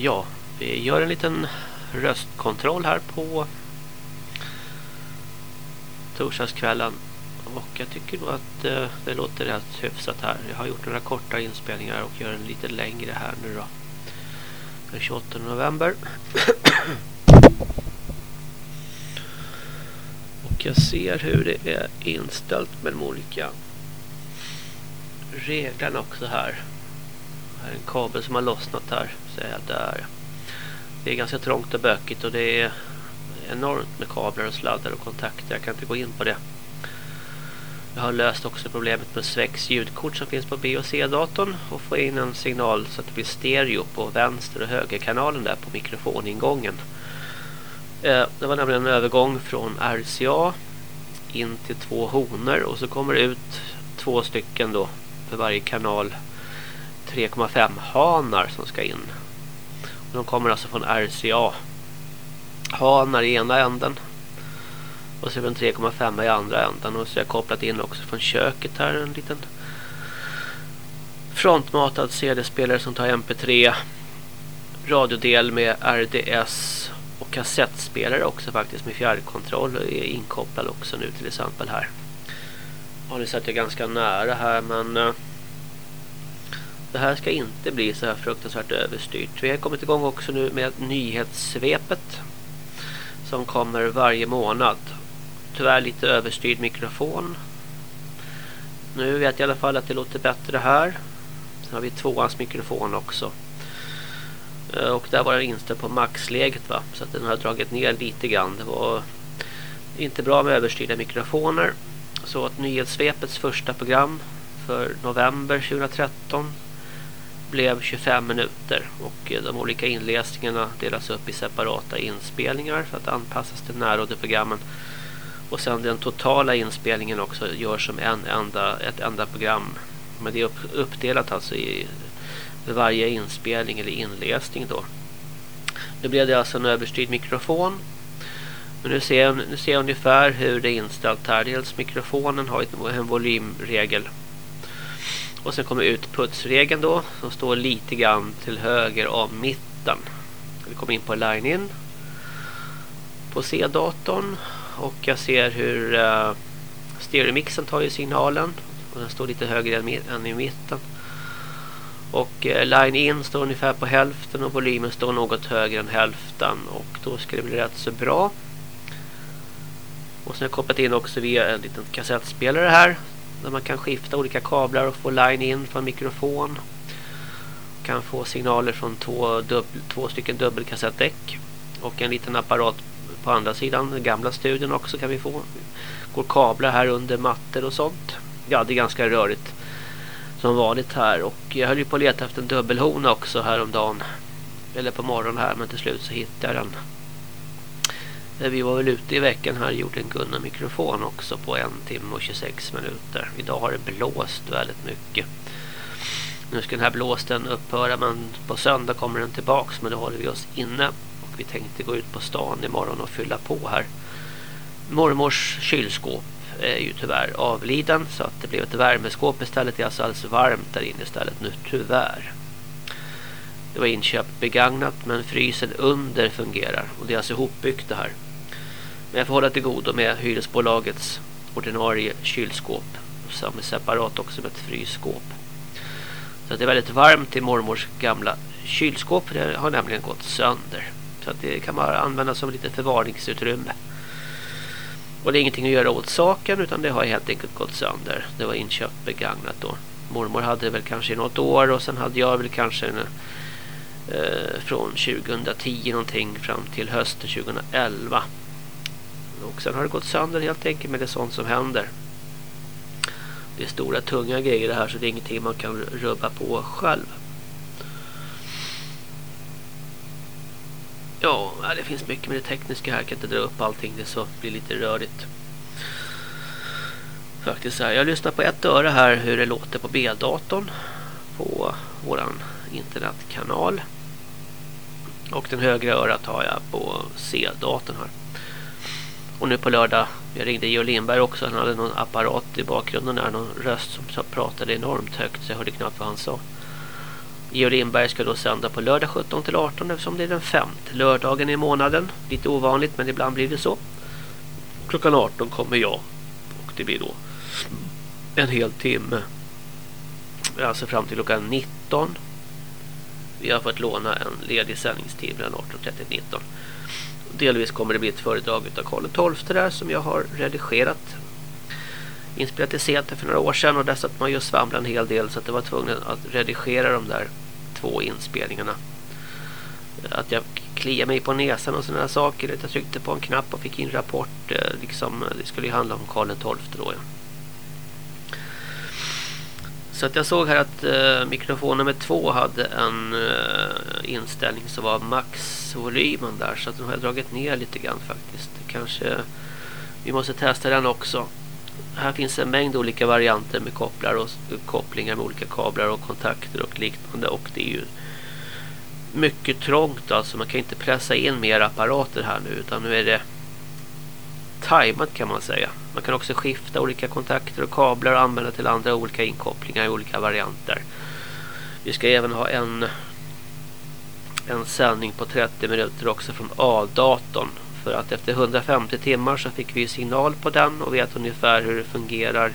Ja, vi gör en liten röstkontroll här på torsdagskvällen och jag tycker nog att eh, det låter rätt hyfsat här. Jag har gjort några korta inspelningar och gör en lite längre här nu då. Den 28 november. och jag ser hur det är inställt med de olika reglerna också här. Är en kabel som har lossnat här. Säger jag där. Det är ganska trångt och bökigt och det är enormt med kablar och sladdar och kontakter. Jag kan inte gå in på det. Jag har löst också problemet med Svex ljudkort som finns på B och C-datorn och få in en signal så att det blir stereo på vänster och högerkanalen där på mikrofoningången. Eh, det var nämligen en övergång från RCA in till två honor och så kommer det ut två stycken då för varje kanal 3,5 hanar som ska in. De kommer alltså från RCA. Hanar i ena änden och så är det en 3,5 i andra änden. Och så har jag kopplat in också från köket här en liten frontmatad CD-spelare som tar MP3. Radiodel med RDS och kassettspelare också faktiskt med fjärrkontroll och är inkopplad också nu till exempel här. Ja, nu sett jag ganska nära här men uh, det här ska inte bli så här fruktansvärt överstyrt. Vi har kommit igång också nu med nyhetssvepet som kommer varje månad tyvärr lite överstyrd mikrofon. Nu vet jag i alla fall att det låter bättre här. Sen har vi tvåans mikrofon också. Eh, och där var den inställd på maxläget va. Så att den har dragit ner lite grann. Det var inte bra med överstyrda mikrofoner. Så att nyhetssvepets första program för november 2013 blev 25 minuter och eh, de olika inläsningarna delas upp i separata inspelningar för att anpassas till närradioprogrammen och sen den totala inspelningen också görs som en enda, ett enda program. Men det är uppdelat alltså i varje inspelning eller inläsning då. Nu blev det alltså en överstyrd mikrofon. Men nu ser, jag, nu ser jag ungefär hur det är inställt här. Dels mikrofonen har en volymregel. Och sen kommer utputsregeln då. Som står lite grann till höger av mitten. Vi kommer in på line-in. På C-datorn och jag ser hur uh, stereomixen tar ju signalen och den står lite högre än, i mitten. Och uh, line in står ungefär på hälften och volymen står något högre än hälften och då ska det bli rätt så bra. Och sen har jag kopplat in också via en liten kassettspelare här där man kan skifta olika kablar och få line in från mikrofon. Kan få signaler från två, dubbel, två stycken dubbelkassettdäck och en liten apparat på andra sidan den gamla studion också kan vi få. Går kablar här under mattor och sånt. Ja, det är ganska rörigt som vanligt här. Och jag höll ju på att leta efter en dubbelhona också häromdagen. Eller på morgonen här, men till slut så hittade jag den. Eh, vi var väl ute i veckan här och gjorde en Gunnar mikrofon också på en timme och 26 minuter. Idag har det blåst väldigt mycket. Nu ska den här blåsten upphöra men på söndag kommer den tillbaks men då håller vi oss inne vi tänkte gå ut på stan imorgon och fylla på här. Mormors kylskåp är ju tyvärr avliden så att det blev ett värmeskåp istället. Det är alltså alldeles varmt där inne istället nu tyvärr. Det var inköpt begagnat men frysen under fungerar och det är alltså ihopbyggt det här. Men jag får hålla till godo med hyresbolagets ordinarie kylskåp som är separat också med ett frysskåp. Så det är väldigt varmt i mormors gamla kylskåp. Det har nämligen gått sönder. Så att det kan man använda som lite förvaringsutrymme. Och det är ingenting att göra åt saken utan det har helt enkelt gått sönder. Det var inköpt begagnat då. Mormor hade väl kanske något år och sen hade jag väl kanske en, eh, från 2010 någonting fram till hösten 2011. Och sen har det gått sönder helt enkelt med det sånt som händer. Det är stora tunga grejer det här så det är ingenting man kan rubba på själv. Ja, det finns mycket med det tekniska här. Jag kan inte dra upp allting. Det så blir lite rörigt. Faktiskt här. Jag lyssnar på ett öra här hur det låter på B-datorn. På våran internetkanal. Och den högra örat har jag på C-datorn här. Och nu på lördag, jag ringde Georg Lindberg också. Han hade någon apparat i bakgrunden där. Någon röst som pratade enormt högt så jag hörde knappt vad han sa. Georg Lindberg ska då sända på lördag 17 till 18 eftersom det är den femte lördagen i månaden. Lite ovanligt men ibland blir det så. Klockan 18 kommer jag och det blir då en hel timme. Alltså fram till klockan 19. Vi har fått låna en ledig sändningstid mellan 18.30 och 19. Delvis kommer det bli ett föredrag av Karl XII där som jag har redigerat. Inspelat i Säter för några år sedan och där satt man ju svamla en hel del så att jag var tvungen att redigera de där två inspelningarna. Att jag kliade mig på näsan och sådana saker. Att Jag tryckte på en knapp och fick in rapport. Eh, liksom, det skulle ju handla om Karl XII då. Ja. Så att jag såg här att eh, mikrofon nummer två hade en eh, inställning som var maxvolymen där. Så att nu har jag dragit ner lite grann faktiskt. Kanske vi måste testa den också. Här finns en mängd olika varianter med kopplar och kopplingar med olika kablar och kontakter och liknande. Och det är ju mycket trångt alltså. Man kan inte pressa in mer apparater här nu utan nu är det tajmat kan man säga. Man kan också skifta olika kontakter och kablar och använda till andra olika inkopplingar i olika varianter. Vi ska även ha en en sändning på 30 minuter också från A-datorn. För att efter 150 timmar så fick vi signal på den och vet ungefär hur det fungerar.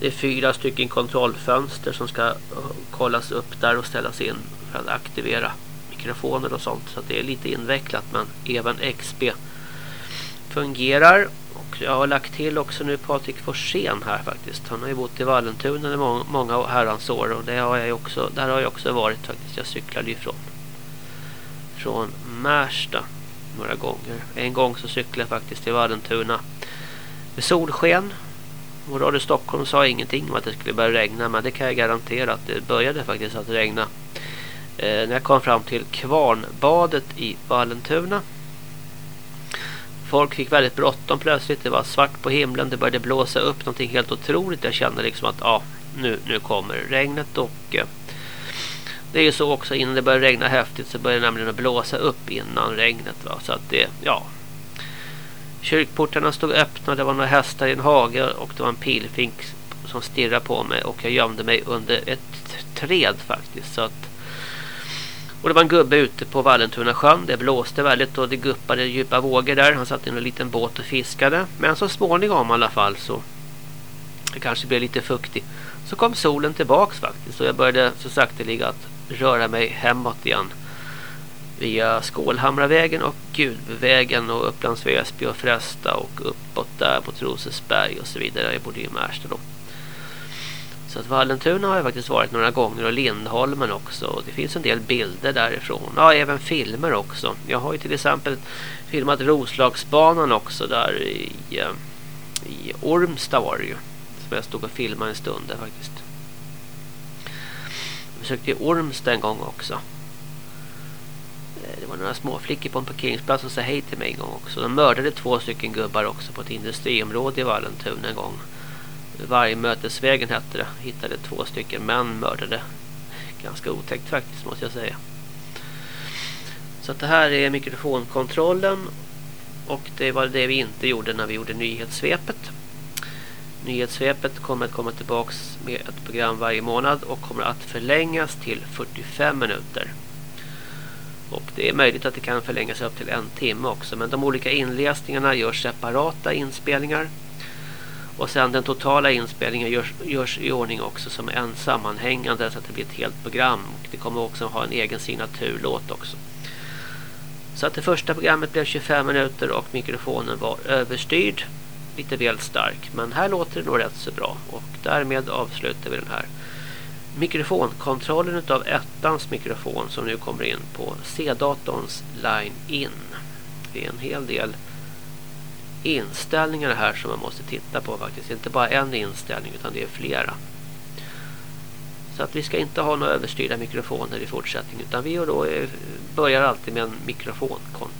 Det är fyra stycken kontrollfönster som ska eh, kollas upp där och ställas in för att aktivera mikrofoner och sånt. Så det är lite invecklat men även XP fungerar. Och jag har lagt till också nu Patrik Forsén här faktiskt. Han har ju bott i Vallentuna i många, många herrans år och det har jag också, där har jag också varit faktiskt. Jag cyklade ifrån från Märsta några gånger. En gång så cyklade jag faktiskt till Vallentuna med solsken. Och Radio Stockholm sa ingenting om att det skulle börja regna men det kan jag garantera att det började faktiskt att regna. Eh, när jag kom fram till Kvarnbadet i Vallentuna Folk fick väldigt bråttom plötsligt. Det var svart på himlen. Det började blåsa upp någonting helt otroligt. Jag kände liksom att ja, nu, nu kommer regnet. Och eh, det är ju så också innan det börjar regna häftigt så börjar det nämligen att blåsa upp innan regnet. Va? Så att det, ja. Kyrkportarna stod öppna. Det var några hästar i en hage och det var en pilfink som stirrade på mig. Och jag gömde mig under ett träd faktiskt. Så att och det var en gubbe ute på Vallentuna sjön. Det blåste väldigt och det guppade djupa vågor där. Han satt i en liten båt och fiskade. Men så småningom i alla fall så det kanske blev lite fuktigt. Så kom solen tillbaks faktiskt och jag började så sakteliga att röra mig hemåt igen. Via Skålhamravägen och Gudvägen och Upplands Väsby och Frästa och uppåt där mot Rosesberg och så vidare. Jag bodde i Märsta då. Så att Vallentuna har jag faktiskt varit några gånger och Lindholmen också. Det finns en del bilder därifrån. Ja, även filmer också. Jag har ju till exempel filmat Roslagsbanan också där i, eh, i Ormstad var det ju. Som jag stod och filmade en stund där faktiskt. Jag besökte Ormstad en gång också. Eh, det var några småflickor på en parkeringsplats som sa hej till mig en gång också. De mördade två stycken gubbar också på ett industriområde i Vallentuna en gång. Vargmötesvägen hette det. Hittade två stycken män mördade. Ganska otäckt faktiskt måste jag säga. Så att det här är mikrofonkontrollen. Och det var det vi inte gjorde när vi gjorde nyhetssvepet. Nyhetssvepet kommer att komma tillbaks med ett program varje månad och kommer att förlängas till 45 minuter. Och det är möjligt att det kan förlängas upp till en timme också. Men de olika inläsningarna görs separata inspelningar. Och sen den totala inspelningen görs, görs, i ordning också som en sammanhängande så att det blir ett helt program. Och det kommer också ha en egen signaturlåt också. Så att det första programmet blev 25 minuter och mikrofonen var överstyrd. Lite väl stark. Men här låter det nog rätt så bra. Och därmed avslutar vi den här mikrofonkontrollen av ettans mikrofon som nu kommer in på C-datorns line-in. Det är en hel del inställningar här som man måste titta på faktiskt. Inte bara en inställning utan det är flera. Så att vi ska inte ha några överstyrda mikrofoner i fortsättningen utan vi då eh, börjar alltid med en mikrofonkontroll.